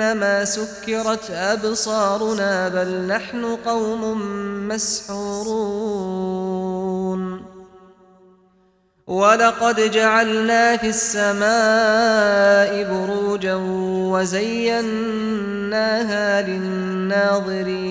إنما سكرت أبصارنا بل نحن قوم مسحورون. ولقد جعلنا في السماء بروجا وزيناها للناظرين.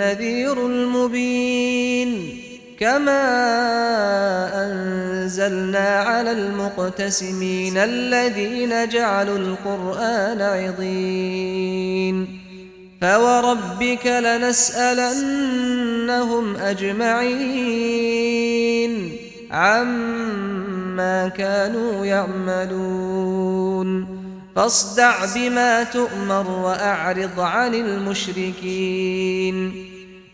النذير المبين كما أنزلنا على المقتسمين الذين جعلوا القرآن عظيم فوربك لنسألنهم أجمعين عما كانوا يعملون فاصدع بما تؤمر وأعرض عن المشركين